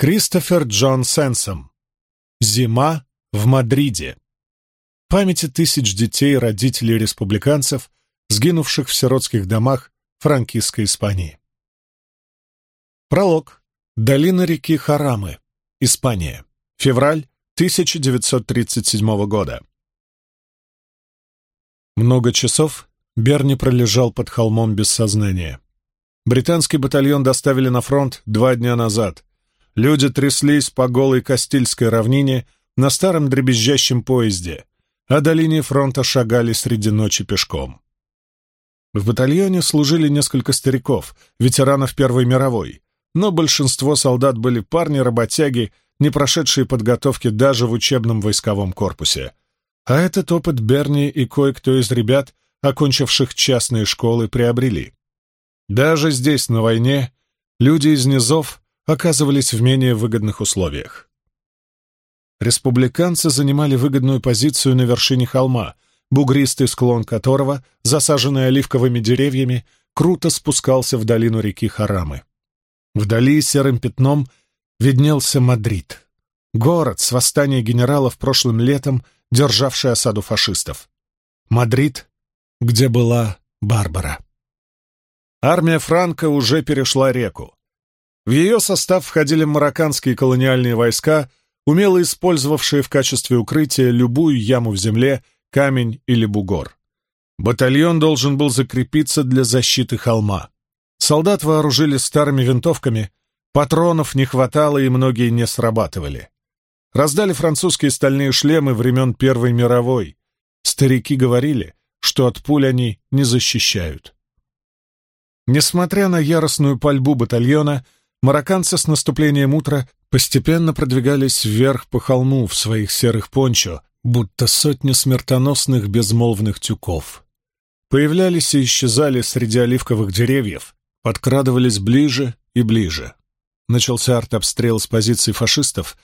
Кристофер Джон Сенсом. Зима в Мадриде. Памяти тысяч детей родителей республиканцев, сгинувших в сиротских домах франкистской Испании. Пролог. Долина реки Харамы. Испания. Февраль 1937 года. Много часов Берни пролежал под холмом без сознания. Британский батальон доставили на фронт два дня назад. Люди тряслись по голой Кастильской равнине на старом дребезжащем поезде, а до линии фронта шагали среди ночи пешком. В батальоне служили несколько стариков, ветеранов Первой мировой, но большинство солдат были парни-работяги, не прошедшие подготовки даже в учебном войсковом корпусе. А этот опыт Берни и кое-кто из ребят, окончивших частные школы, приобрели. Даже здесь, на войне, люди из низов оказывались в менее выгодных условиях. Республиканцы занимали выгодную позицию на вершине холма, бугристый склон которого, засаженный оливковыми деревьями, круто спускался в долину реки Харамы. Вдали серым пятном виднелся Мадрид, город с восстания генералов прошлым летом, державший осаду фашистов. Мадрид, где была Барбара. Армия Франка уже перешла реку. В ее состав входили марокканские колониальные войска, умело использовавшие в качестве укрытия любую яму в земле, камень или бугор. Батальон должен был закрепиться для защиты холма. Солдат вооружили старыми винтовками, патронов не хватало и многие не срабатывали. Раздали французские стальные шлемы времен Первой мировой. Старики говорили, что от пуль они не защищают. Несмотря на яростную пальбу батальона, Марокканцы с наступлением утра постепенно продвигались вверх по холму в своих серых пончо, будто сотни смертоносных безмолвных тюков. Появлялись и исчезали среди оливковых деревьев, подкрадывались ближе и ближе. Начался артобстрел с позиций фашистов,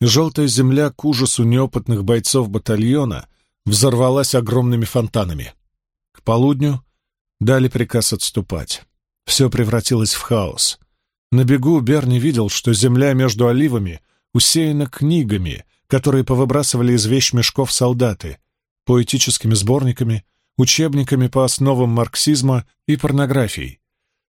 и желтая земля к ужасу неопытных бойцов батальона взорвалась огромными фонтанами. К полудню дали приказ отступать. Все превратилось в хаос. На бегу Берни видел, что земля между оливами усеяна книгами, которые повыбрасывали из вещмешков солдаты, поэтическими сборниками, учебниками по основам марксизма и порнографии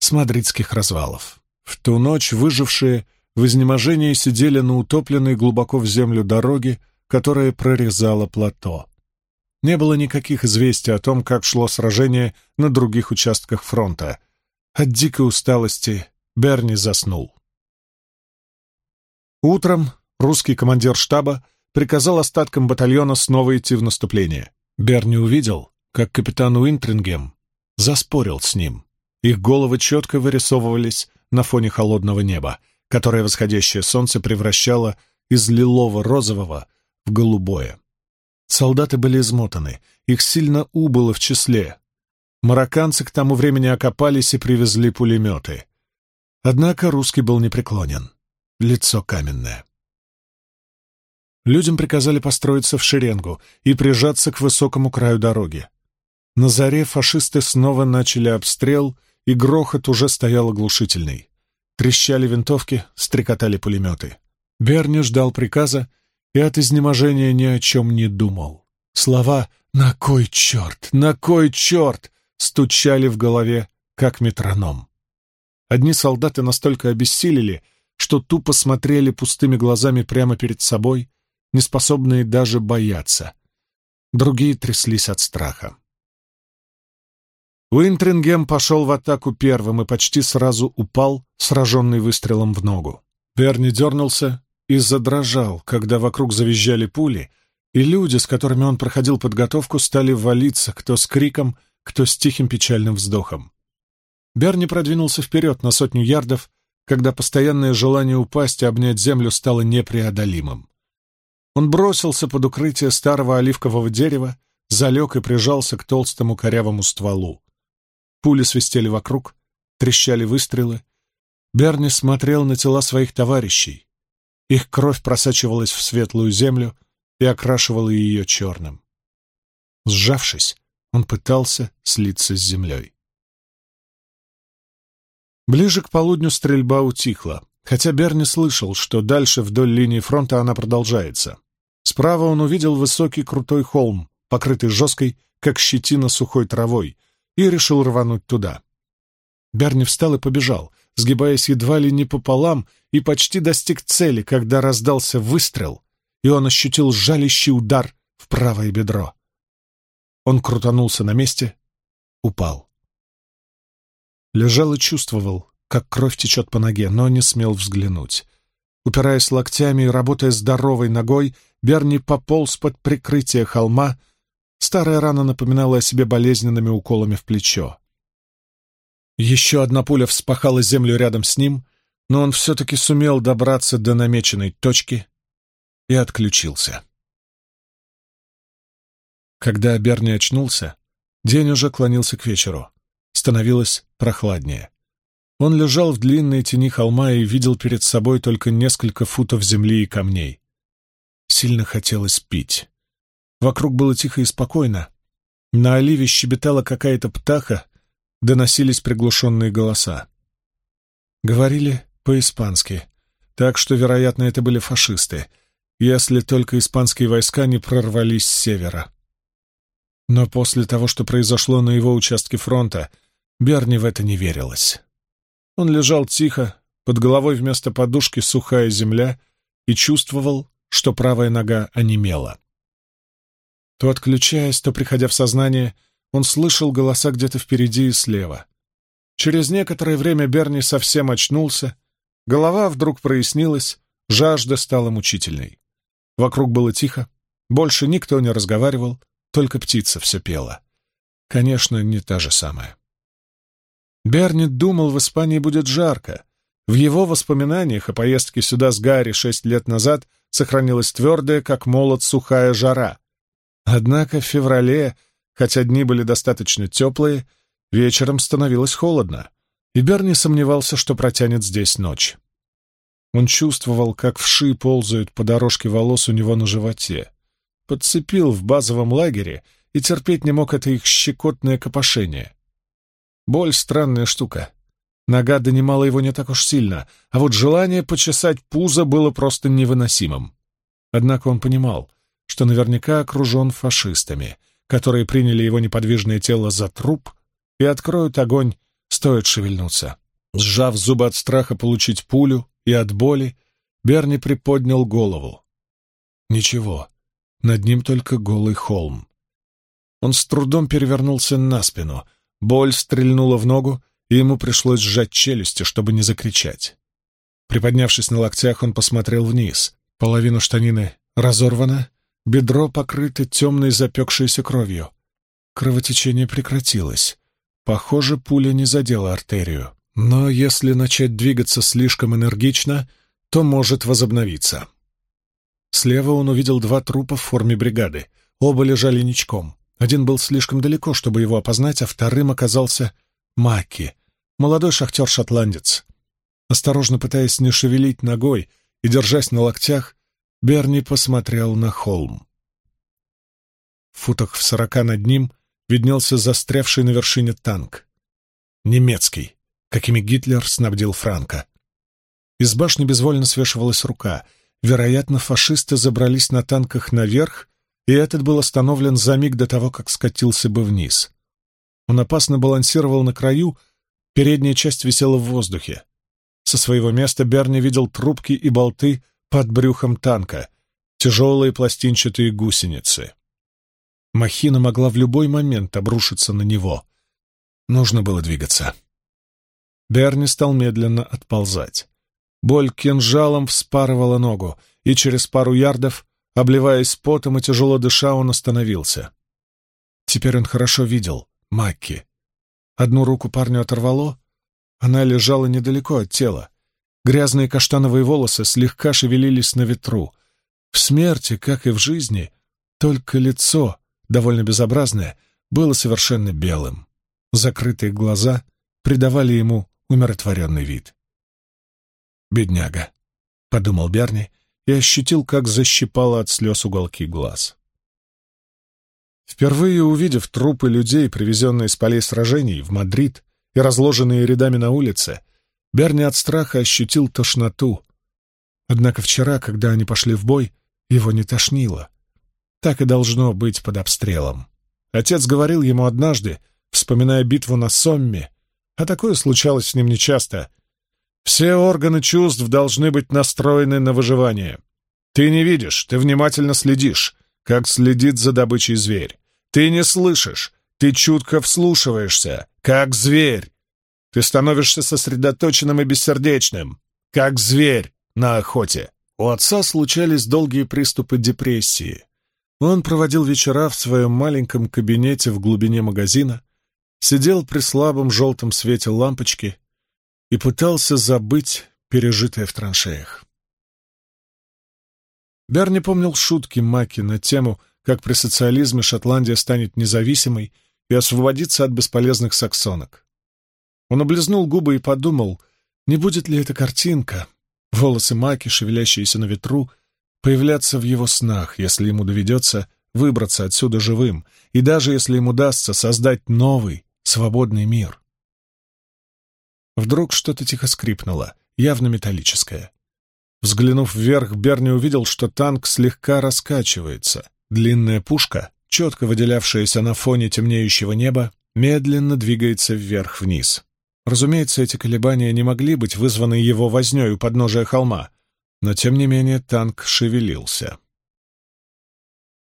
с мадридских развалов. В ту ночь выжившие в изнеможении сидели на утопленной глубоко в землю дороге, которая прорезала плато. Не было никаких известий о том, как шло сражение на других участках фронта. От дикой усталости Берни заснул. Утром русский командир штаба приказал остаткам батальона снова идти в наступление. Берни увидел, как капитан Уинтрингем заспорил с ним. Их головы четко вырисовывались на фоне холодного неба, которое восходящее солнце превращало из лилово-розового в голубое. Солдаты были измотаны, их сильно убыло в числе. Марокканцы к тому времени окопались и привезли пулеметы. Однако русский был непреклонен. Лицо каменное. Людям приказали построиться в шеренгу и прижаться к высокому краю дороги. На заре фашисты снова начали обстрел, и грохот уже стоял оглушительный. Трещали винтовки, стрекотали пулеметы. Берни ждал приказа и от изнеможения ни о чем не думал. Слова «На кой черт? На кой черт?» стучали в голове, как метроном. Одни солдаты настолько обессилели, что тупо смотрели пустыми глазами прямо перед собой, неспособные даже бояться. Другие тряслись от страха. Уинтрингем пошел в атаку первым и почти сразу упал, сраженный выстрелом в ногу. Берни дернулся и задрожал, когда вокруг завизжали пули, и люди, с которыми он проходил подготовку, стали валиться, кто с криком, кто с тихим печальным вздохом. Берни продвинулся вперед на сотню ярдов, когда постоянное желание упасть и обнять землю стало непреодолимым. Он бросился под укрытие старого оливкового дерева, залег и прижался к толстому корявому стволу. Пули свистели вокруг, трещали выстрелы. Берни смотрел на тела своих товарищей. Их кровь просачивалась в светлую землю и окрашивала ее черным. Сжавшись, он пытался слиться с землей. Ближе к полудню стрельба утихла. хотя Берни слышал, что дальше вдоль линии фронта она продолжается. Справа он увидел высокий крутой холм, покрытый жесткой, как щетина сухой травой, и решил рвануть туда. Берни встал и побежал, сгибаясь едва ли не пополам, и почти достиг цели, когда раздался выстрел, и он ощутил жалящий удар в правое бедро. Он крутанулся на месте, упал. Лежал и чувствовал, как кровь течет по ноге, но не смел взглянуть. Упираясь локтями и работая здоровой ногой, Берни пополз под прикрытие холма. Старая рана напоминала о себе болезненными уколами в плечо. Еще одна пуля вспахала землю рядом с ним, но он все-таки сумел добраться до намеченной точки и отключился. Когда Берни очнулся, день уже клонился к вечеру. Становилось прохладнее. Он лежал в длинной тени холма и видел перед собой только несколько футов земли и камней. Сильно хотелось пить. Вокруг было тихо и спокойно. На оливе щебетала какая-то птаха, доносились приглушенные голоса. Говорили по-испански, так что, вероятно, это были фашисты, если только испанские войска не прорвались с севера. Но после того, что произошло на его участке фронта, Берни в это не верилось. Он лежал тихо, под головой вместо подушки сухая земля и чувствовал, что правая нога онемела. То отключаясь, то приходя в сознание, он слышал голоса где-то впереди и слева. Через некоторое время Берни совсем очнулся, голова вдруг прояснилась, жажда стала мучительной. Вокруг было тихо, больше никто не разговаривал, только птица все пела. Конечно, не та же самая. Берни думал, в Испании будет жарко. В его воспоминаниях о поездке сюда с Гарри шесть лет назад сохранилась твердая, как молот, сухая жара. Однако в феврале, хотя дни были достаточно теплые, вечером становилось холодно, и Берни сомневался, что протянет здесь ночь. Он чувствовал, как вши ползают по дорожке волос у него на животе подцепил в базовом лагере и терпеть не мог это их щекотное копошение. Боль — странная штука. Нога донимала его не так уж сильно, а вот желание почесать пузо было просто невыносимым. Однако он понимал, что наверняка окружен фашистами, которые приняли его неподвижное тело за труп и откроют огонь, стоит шевельнуться. Сжав зубы от страха получить пулю и от боли, Берни приподнял голову. Ничего, над ним только голый холм. Он с трудом перевернулся на спину. Боль стрельнула в ногу, и ему пришлось сжать челюсти, чтобы не закричать. Приподнявшись на локтях, он посмотрел вниз. Половина штанины разорвана, бедро покрыто темной запекшейся кровью. Кровотечение прекратилось. Похоже, пуля не задела артерию. Но если начать двигаться слишком энергично, то может возобновиться. Слева он увидел два трупа в форме бригады. Оба лежали ничком. Один был слишком далеко, чтобы его опознать, а вторым оказался Маки, молодой шахтер-шотландец. Осторожно пытаясь не шевелить ногой и держась на локтях, Берни посмотрел на холм. В футах в сорока над ним виднелся застрявший на вершине танк. Немецкий, какими Гитлер снабдил Франка. Из башни безвольно свешивалась рука — Вероятно, фашисты забрались на танках наверх, и этот был остановлен за миг до того, как скатился бы вниз. Он опасно балансировал на краю, передняя часть висела в воздухе. Со своего места Берни видел трубки и болты под брюхом танка, тяжелые пластинчатые гусеницы. Махина могла в любой момент обрушиться на него. Нужно было двигаться. Берни стал медленно отползать. Боль кинжалом вспарывала ногу, и через пару ярдов, обливаясь потом и тяжело дыша, он остановился. Теперь он хорошо видел Макки. Одну руку парню оторвало, она лежала недалеко от тела. Грязные каштановые волосы слегка шевелились на ветру. В смерти, как и в жизни, только лицо, довольно безобразное, было совершенно белым. Закрытые глаза придавали ему умиротворенный вид. «Бедняга», — подумал Берни и ощутил, как защипало от слез уголки глаз. Впервые увидев трупы людей, привезенные с полей сражений в Мадрид и разложенные рядами на улице, Берни от страха ощутил тошноту. Однако вчера, когда они пошли в бой, его не тошнило. Так и должно быть под обстрелом. Отец говорил ему однажды, вспоминая битву на Сомме, а такое случалось с ним нечасто. Все органы чувств должны быть настроены на выживание. Ты не видишь, ты внимательно следишь, как следит за добычей зверь. Ты не слышишь, ты чутко вслушиваешься, как зверь. Ты становишься сосредоточенным и бессердечным, как зверь на охоте. У отца случались долгие приступы депрессии. Он проводил вечера в своем маленьком кабинете в глубине магазина, сидел при слабом желтом свете лампочки и пытался забыть пережитое в траншеях. Берни помнил шутки Маки на тему, как при социализме Шотландия станет независимой и освободится от бесполезных саксонок. Он облизнул губы и подумал, не будет ли эта картинка, волосы Маки, шевелящиеся на ветру, появляться в его снах, если ему доведется выбраться отсюда живым, и даже если ему удастся создать новый, свободный мир. Вдруг что-то тихо скрипнуло, явно металлическое. Взглянув вверх, Берни увидел, что танк слегка раскачивается. Длинная пушка, четко выделявшаяся на фоне темнеющего неба, медленно двигается вверх-вниз. Разумеется, эти колебания не могли быть вызваны его вознёй у подножия холма, но, тем не менее, танк шевелился.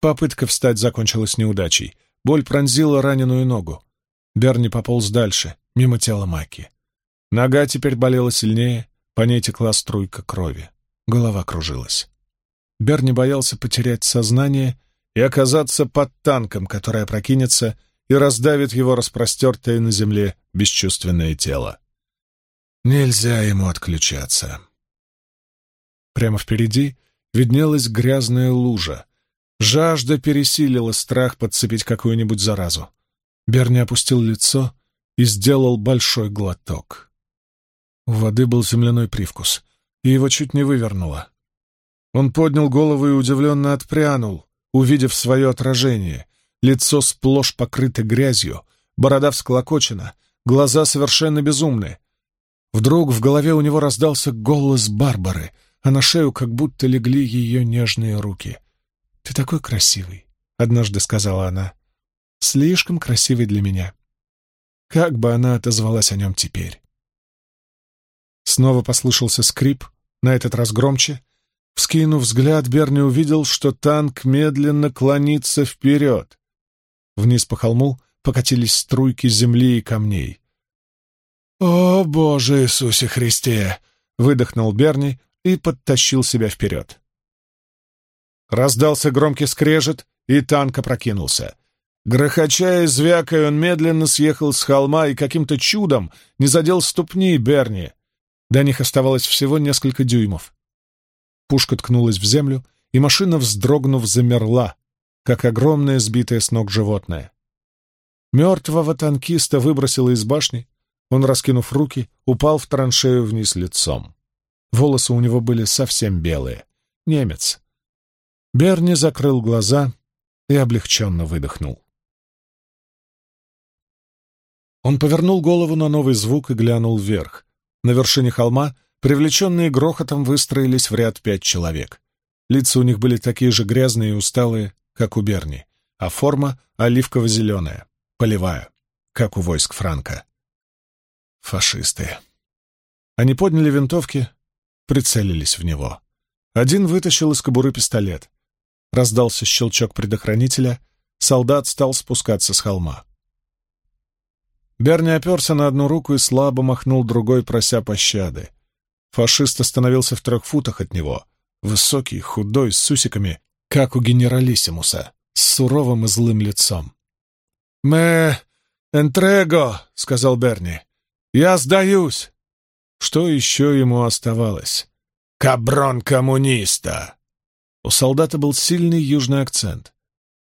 Попытка встать закончилась неудачей. Боль пронзила раненую ногу. Берни пополз дальше, мимо тела Маки. Нога теперь болела сильнее, по ней текла струйка крови. Голова кружилась. Берни боялся потерять сознание и оказаться под танком, который опрокинется и раздавит его распростертое на земле бесчувственное тело. Нельзя ему отключаться. Прямо впереди виднелась грязная лужа. Жажда пересилила страх подцепить какую-нибудь заразу. Берни опустил лицо и сделал большой глоток. У воды был земляной привкус и его чуть не вывернуло. Он поднял голову и удивленно отпрянул, увидев свое отражение. Лицо сплошь покрыто грязью, борода всклокочена, глаза совершенно безумны. Вдруг в голове у него раздался голос Барбары, а на шею как будто легли ее нежные руки. «Ты такой красивый», — однажды сказала она. «Слишком красивый для меня». Как бы она отозвалась о нем теперь? Снова послышался скрип, на этот раз громче. Вскинув взгляд, Берни увидел, что танк медленно клонится вперед. Вниз по холму покатились струйки земли и камней. «О, Боже Иисусе Христе!» — выдохнул Берни и подтащил себя вперед. Раздался громкий скрежет, и танк опрокинулся. Грохоча и звякая, он медленно съехал с холма и каким-то чудом не задел ступни Берни. До них оставалось всего несколько дюймов. Пушка ткнулась в землю, и машина, вздрогнув, замерла, как огромное сбитое с ног животное. Мертвого танкиста выбросило из башни, он, раскинув руки, упал в траншею вниз лицом. Волосы у него были совсем белые. Немец. Берни закрыл глаза и облегченно выдохнул. Он повернул голову на новый звук и глянул вверх. На вершине холма, привлеченные грохотом, выстроились в ряд пять человек. Лица у них были такие же грязные и усталые, как у Берни, а форма оливково-зеленая, полевая, как у войск Франка. Фашисты. Они подняли винтовки, прицелились в него. Один вытащил из кобуры пистолет. Раздался щелчок предохранителя, солдат стал спускаться с холма. Берни оперся на одну руку и слабо махнул другой, прося пощады. Фашист остановился в трех футах от него, высокий, худой, с усиками, как у генералиссимуса, с суровым и злым лицом. «Мэ... энтрего!» — сказал Берни. «Я сдаюсь!» Что еще ему оставалось? «Каброн коммуниста!» У солдата был сильный южный акцент.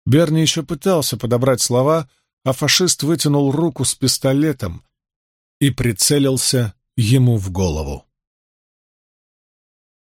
Берни еще пытался подобрать слова, а фашист вытянул руку с пистолетом и прицелился ему в голову.